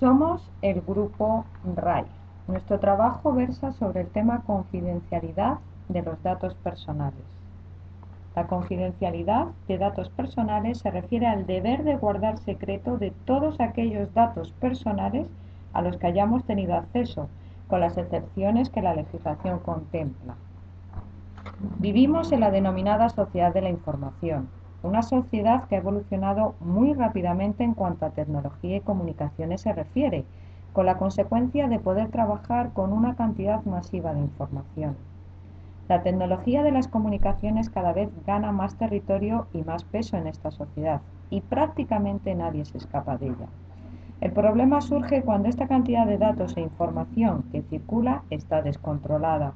Somos el grupo RAI. Nuestro trabajo versa sobre el tema confidencialidad de los datos personales. La confidencialidad de datos personales se refiere al deber de guardar secreto de todos aquellos datos personales a los que hayamos tenido acceso, con las excepciones que la legislación contempla. Vivimos en la denominada sociedad de la información, una sociedad que ha evolucionado muy rápidamente en cuanto a tecnología y comunicaciones se refiere, con la consecuencia de poder trabajar con una cantidad masiva de información. La tecnología de las comunicaciones cada vez gana más territorio y más peso en esta sociedad, y prácticamente nadie se escapa de ella. El problema surge cuando esta cantidad de datos e información que circula está descontrolada,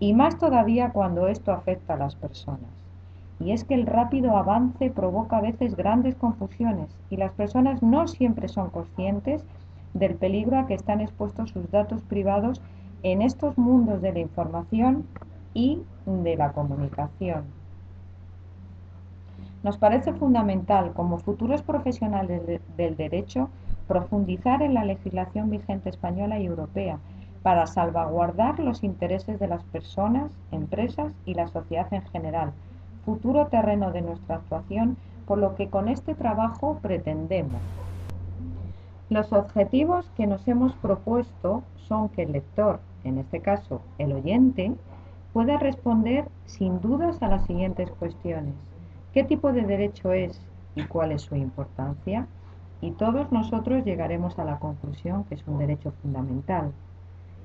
y más todavía cuando esto afecta a las personas. Y es que el rápido avance provoca a veces grandes confusiones y las personas no siempre son conscientes del peligro a que están expuestos sus datos privados en estos mundos de la información y de la comunicación. Nos parece fundamental, como futuros profesionales del derecho, profundizar en la legislación vigente española y europea para salvaguardar los intereses de las personas, empresas y la sociedad en general, futuro terreno de nuestra actuación, por lo que con este trabajo pretendemos. Los objetivos que nos hemos propuesto son que el lector, en este caso el oyente, pueda responder sin dudas a las siguientes cuestiones. ¿Qué tipo de derecho es y cuál es su importancia? Y todos nosotros llegaremos a la conclusión que es un derecho fundamental.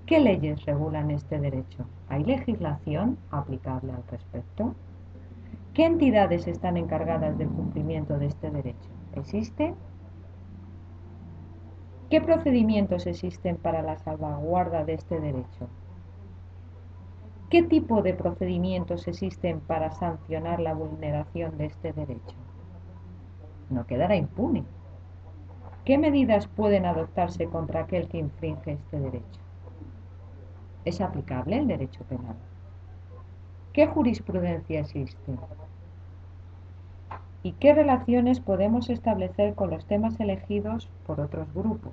¿Qué leyes regulan este derecho? ¿Hay legislación aplicable al respecto? ¿Qué entidades están encargadas del cumplimiento de este derecho? ¿Existe? ¿Qué procedimientos existen para la salvaguarda de este derecho? ¿Qué tipo de procedimientos existen para sancionar la vulneración de este derecho? No quedará impune. ¿Qué medidas pueden adoptarse contra aquel que infringe este derecho? ¿Es aplicable el derecho penal? ¿Qué jurisprudencia existe? ¿Y qué relaciones podemos establecer con los temas elegidos por otros grupos?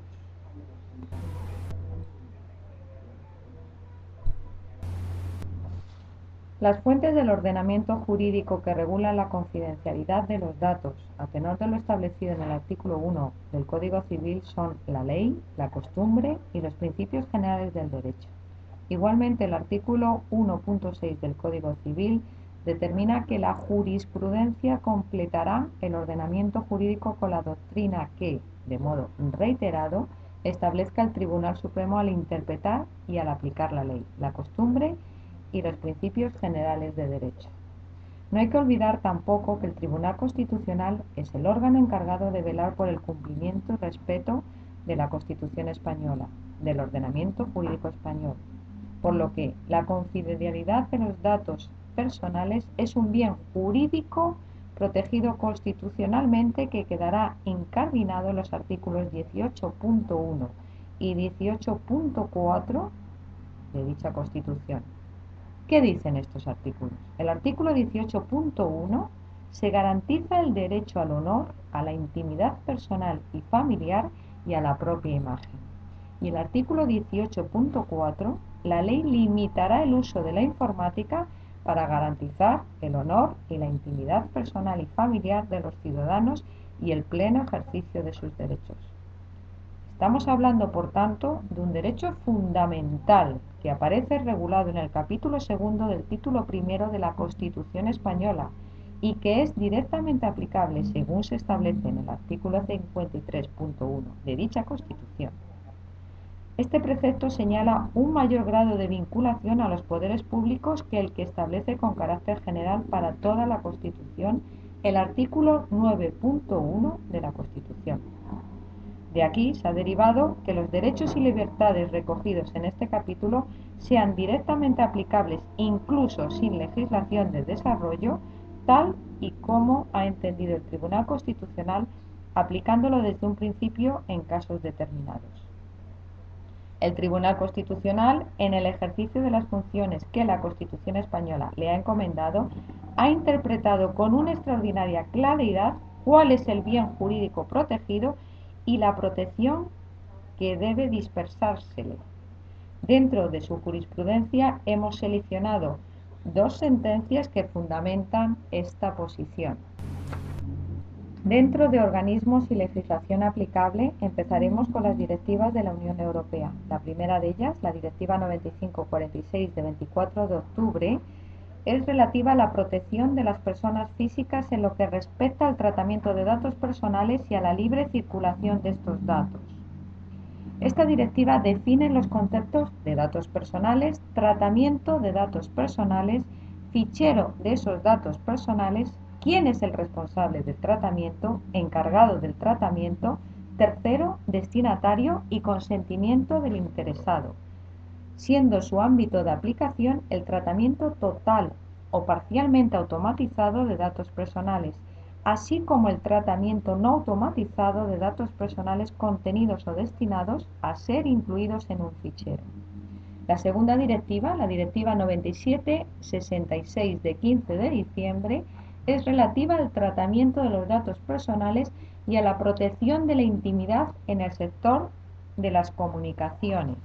Las fuentes del ordenamiento jurídico que regulan la confidencialidad de los datos, a tenor de lo establecido en el artículo 1 del Código Civil, son la ley, la costumbre y los principios generales del derecho. Igualmente, el artículo 1.6 del Código Civil determina que la jurisprudencia completará el ordenamiento jurídico con la doctrina que, de modo reiterado, establezca el Tribunal Supremo al interpretar y al aplicar la ley, la costumbre y los principios generales de derecho. No hay que olvidar tampoco que el Tribunal Constitucional es el órgano encargado de velar por el cumplimiento y respeto de la Constitución española, del ordenamiento jurídico español, por lo que la confidencialidad de los datos personales es un bien jurídico protegido constitucionalmente que quedará incardinado en los artículos 18.1 y 18.4 de dicha Constitución. ¿Qué dicen estos artículos? El artículo 18.1 se garantiza el derecho al honor, a la intimidad personal y familiar y a la propia imagen. Y el artículo 18.4, la ley limitará el uso de la informática para garantizar el honor y la intimidad personal y familiar de los ciudadanos y el pleno ejercicio de sus derechos. Estamos hablando, por tanto, de un derecho fundamental que aparece regulado en el capítulo segundo del título primero de la Constitución española y que es directamente aplicable según se establece en el artículo 53.1 de dicha Constitución. Este precepto señala un mayor grado de vinculación a los poderes públicos que el que establece con carácter general para toda la Constitución el artículo 9.1 de la Constitución. De aquí se ha derivado que los derechos y libertades recogidos en este capítulo sean directamente aplicables incluso sin legislación de desarrollo, tal y como ha entendido el Tribunal Constitucional, aplicándolo desde un principio en casos determinados. El Tribunal Constitucional, en el ejercicio de las funciones que la Constitución española le ha encomendado, ha interpretado con una extraordinaria claridad cuál es el bien jurídico protegido y la protección que debe dispersársele. Dentro de su jurisprudencia hemos seleccionado dos sentencias que fundamentan esta posición. Dentro de organismos y legislación aplicable, empezaremos con las directivas de la Unión Europea. La primera de ellas, la Directiva 9546 de 24 de octubre, es relativa a la protección de las personas físicas en lo que respecta al tratamiento de datos personales y a la libre circulación de estos datos. Esta directiva define los conceptos de datos personales, tratamiento de datos personales, fichero de esos datos personales, quién es el responsable del tratamiento, encargado del tratamiento, tercero, destinatario y consentimiento del interesado siendo su ámbito de aplicación el tratamiento total o parcialmente automatizado de datos personales, así como el tratamiento no automatizado de datos personales contenidos o destinados a ser incluidos en un fichero. La segunda directiva, la Directiva 9766 de 15 de diciembre, es relativa al tratamiento de los datos personales y a la protección de la intimidad en el sector de las comunicaciones.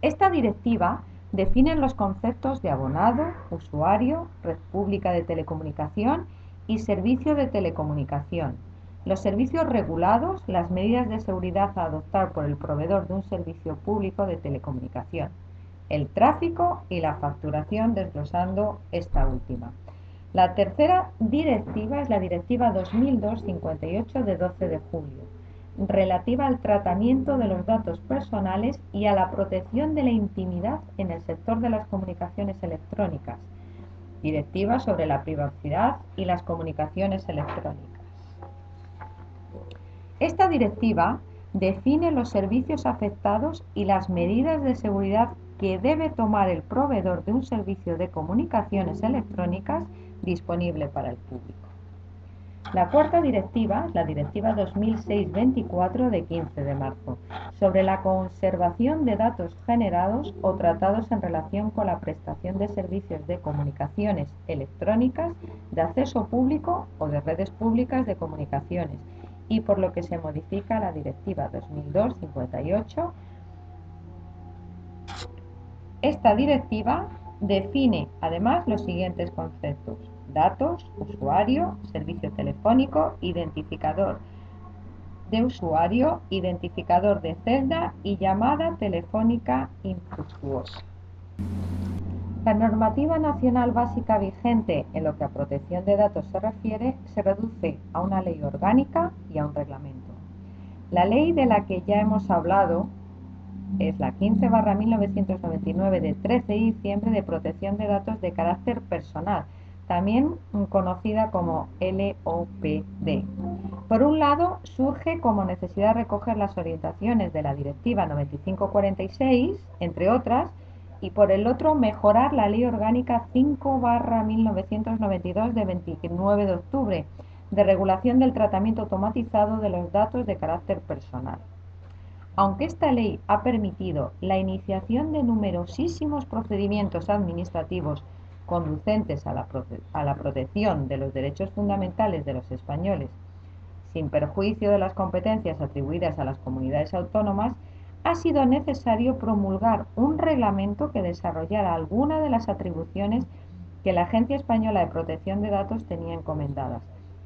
Esta directiva define los conceptos de abonado, usuario, red pública de telecomunicación y servicio de telecomunicación. Los servicios regulados, las medidas de seguridad a adoptar por el proveedor de un servicio público de telecomunicación, el tráfico y la facturación desglosando esta última. La tercera directiva es la Directiva 2002-58 de 12 de julio relativa al tratamiento de los datos personales y a la protección de la intimidad en el sector de las comunicaciones electrónicas, directiva sobre la privacidad y las comunicaciones electrónicas. Esta directiva define los servicios afectados y las medidas de seguridad que debe tomar el proveedor de un servicio de comunicaciones electrónicas disponible para el público. La cuarta directiva, la Directiva 2006-24 de 15 de marzo, sobre la conservación de datos generados o tratados en relación con la prestación de servicios de comunicaciones electrónicas de acceso público o de redes públicas de comunicaciones y por lo que se modifica la Directiva 2002-58. Esta directiva define además los siguientes conceptos datos, usuario, servicio telefónico, identificador de usuario, identificador de celda y llamada telefónica infructuosa. La normativa nacional básica vigente en lo que a protección de datos se refiere se reduce a una ley orgánica y a un reglamento. La ley de la que ya hemos hablado es la 15 1999 de 13 de diciembre de protección de datos de carácter personal, también conocida como LOPD. Por un lado, surge como necesidad recoger las orientaciones de la Directiva 9546, entre otras, y por el otro, mejorar la Ley Orgánica 5-1992 de 29 de octubre de regulación del tratamiento automatizado de los datos de carácter personal. Aunque esta ley ha permitido la iniciación de numerosísimos procedimientos administrativos conducentes a la, protección de los derechos fundamentales de los españoles, sin perjuicio de las competencias atribuidas a las comunidades autónomas, ha sido necesario promulgar un reglamento que desarrollara alguna de las atribuciones que la Agencia Española de Protección de Datos tenía encomendadas,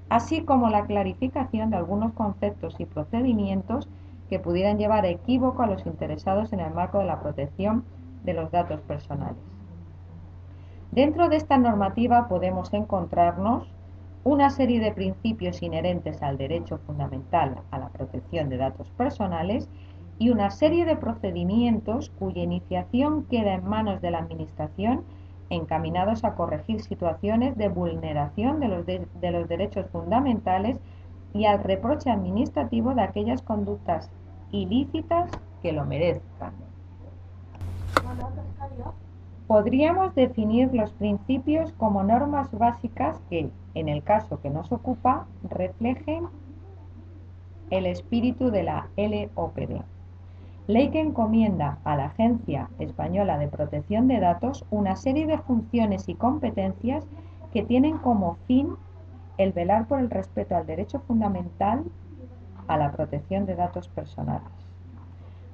así como la clarificación de algunos conceptos y procedimientos que pudieran llevar a equívoco a los interesados en el marco de la protección de los datos personales. Dentro de esta normativa podemos encontrarnos una serie de principios inherentes al derecho fundamental a la protección de datos personales y una serie de procedimientos cuya iniciación queda en manos de la Administración encaminados a corregir situaciones de vulneración de los, de los derechos fundamentales y al reproche administrativo de aquellas conductas ilícitas que lo merezcan. Podríamos definir los principios como normas básicas que, en el caso que nos ocupa, reflejen el espíritu de la LOPD. Ley que encomienda a la Agencia Española de Protección de Datos una serie de funciones y competencias que tienen como fin el velar por el respeto al derecho fundamental a la protección de datos personales.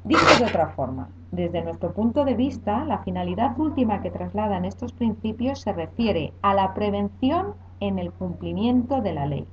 Dicho de otra forma, desde nuestro punto de vista, la finalidad última que trasladan estos principios se refiere a la prevención en el cumplimiento de la ley.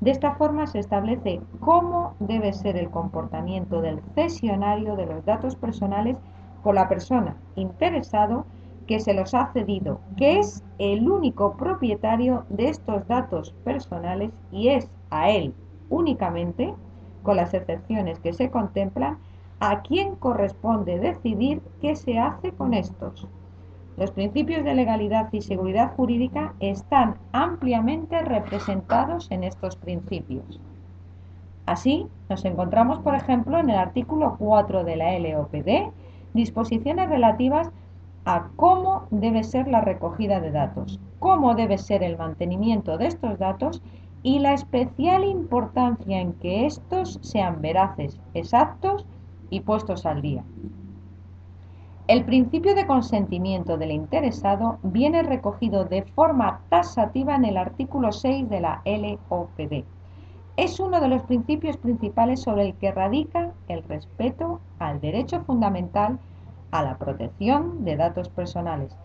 De esta forma se establece cómo debe ser el comportamiento del cesionario de los datos personales con la persona interesado que se los ha cedido, que es el único propietario de estos datos personales y es a él únicamente, con las excepciones que se contemplan, a quien corresponde decidir qué se hace con estos. Los principios de legalidad y seguridad jurídica están ampliamente representados en estos principios. Así, nos encontramos, por ejemplo, en el artículo 4 de la LOPD, disposiciones relativas a cómo debe ser la recogida de datos, cómo debe ser el mantenimiento de estos datos y la especial importancia en que estos sean veraces, exactos y puestos al día. El principio de consentimiento del interesado viene recogido de forma tasativa en el artículo 6 de la LOPD. Es uno de los principios principales sobre el que radica el respeto al derecho fundamental a la protección de datos personales,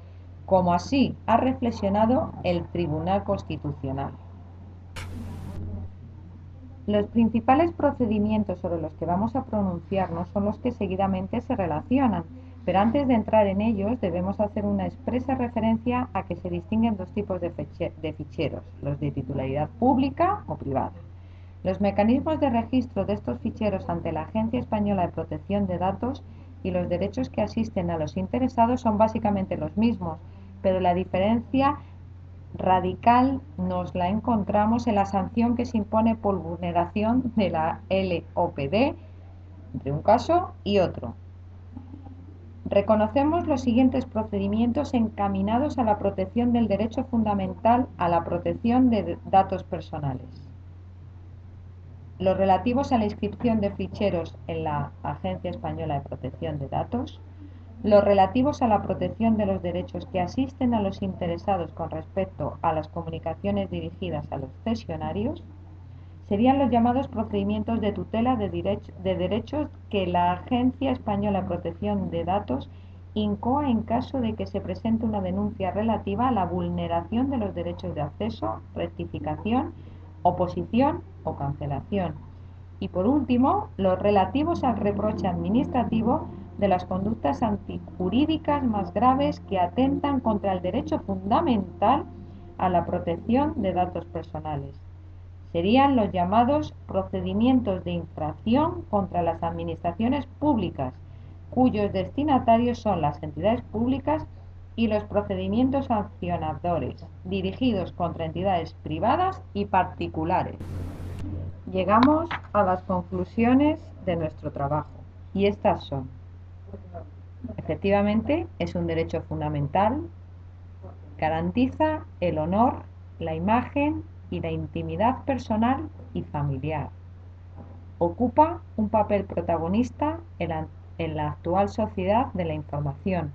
como así ha reflexionado el Tribunal Constitucional. Los principales procedimientos sobre los que vamos a pronunciarnos son los que seguidamente se relacionan, pero antes de entrar en ellos debemos hacer una expresa referencia a que se distinguen dos tipos de, ficheros, los de titularidad pública o privada. Los mecanismos de registro de estos ficheros ante la Agencia Española de Protección de Datos y los derechos que asisten a los interesados son básicamente los mismos, pero la diferencia radical nos la encontramos en la sanción que se impone por vulneración de la LOPD entre un caso y otro. Reconocemos los siguientes procedimientos encaminados a la protección del derecho fundamental a la protección de datos personales. Los relativos a la inscripción de ficheros en la Agencia Española de Protección de Datos, los relativos a la protección de los derechos que asisten a los interesados con respecto a las comunicaciones dirigidas a los cesionarios serían los llamados procedimientos de tutela de, derechos que la Agencia Española de Protección de Datos incoa en caso de que se presente una denuncia relativa a la vulneración de los derechos de acceso, rectificación, oposición o cancelación. Y por último, los relativos al reproche administrativo de las conductas antijurídicas más graves que atentan contra el derecho fundamental a la protección de datos personales. Serían los llamados procedimientos de infracción contra las administraciones públicas, cuyos destinatarios son las entidades públicas y los procedimientos sancionadores, dirigidos contra entidades privadas y particulares. Llegamos a las conclusiones de nuestro trabajo, y estas son Efectivamente, es un derecho fundamental, garantiza el honor, la imagen y la intimidad personal y familiar. Ocupa un papel protagonista en la, en la actual sociedad de la información,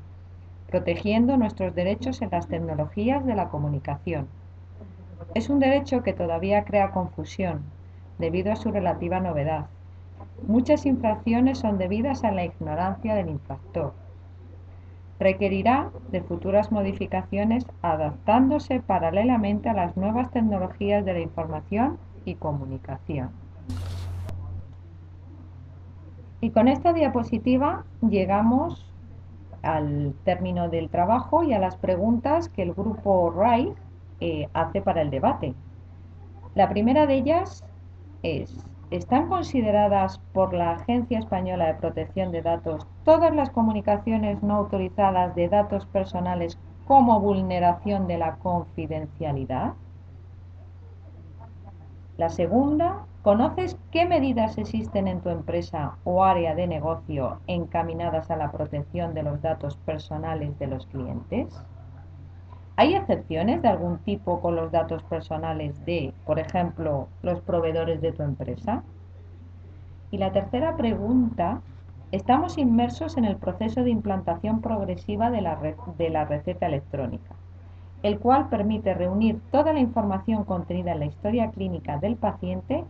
protegiendo nuestros derechos en las tecnologías de la comunicación. Es un derecho que todavía crea confusión debido a su relativa novedad Muchas infracciones son debidas a la ignorancia del infractor. Requerirá de futuras modificaciones adaptándose paralelamente a las nuevas tecnologías de la información y comunicación. Y con esta diapositiva llegamos al término del trabajo y a las preguntas que el grupo RAI eh, hace para el debate. La primera de ellas es, ¿Están consideradas por la Agencia Española de Protección de Datos todas las comunicaciones no autorizadas de datos personales como vulneración de la confidencialidad? La segunda, ¿conoces qué medidas existen en tu empresa o área de negocio encaminadas a la protección de los datos personales de los clientes? ¿Hay excepciones de algún tipo con los datos personales de, por ejemplo, los proveedores de tu empresa? Y la tercera pregunta, estamos inmersos en el proceso de implantación progresiva de la, receta electrónica, el cual permite reunir toda la información contenida en la historia clínica del paciente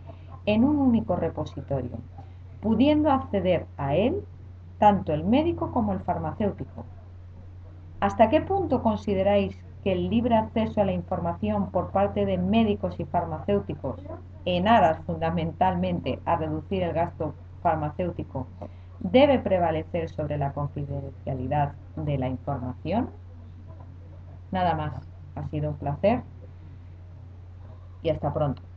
en un único repositorio, pudiendo acceder a él tanto el médico como el farmacéutico. ¿Hasta qué punto consideráis que el libre acceso a la información por parte de médicos y farmacéuticos, en aras fundamentalmente a reducir el gasto farmacéutico, debe prevalecer sobre la confidencialidad de la información? Nada más, ha sido un placer y hasta pronto.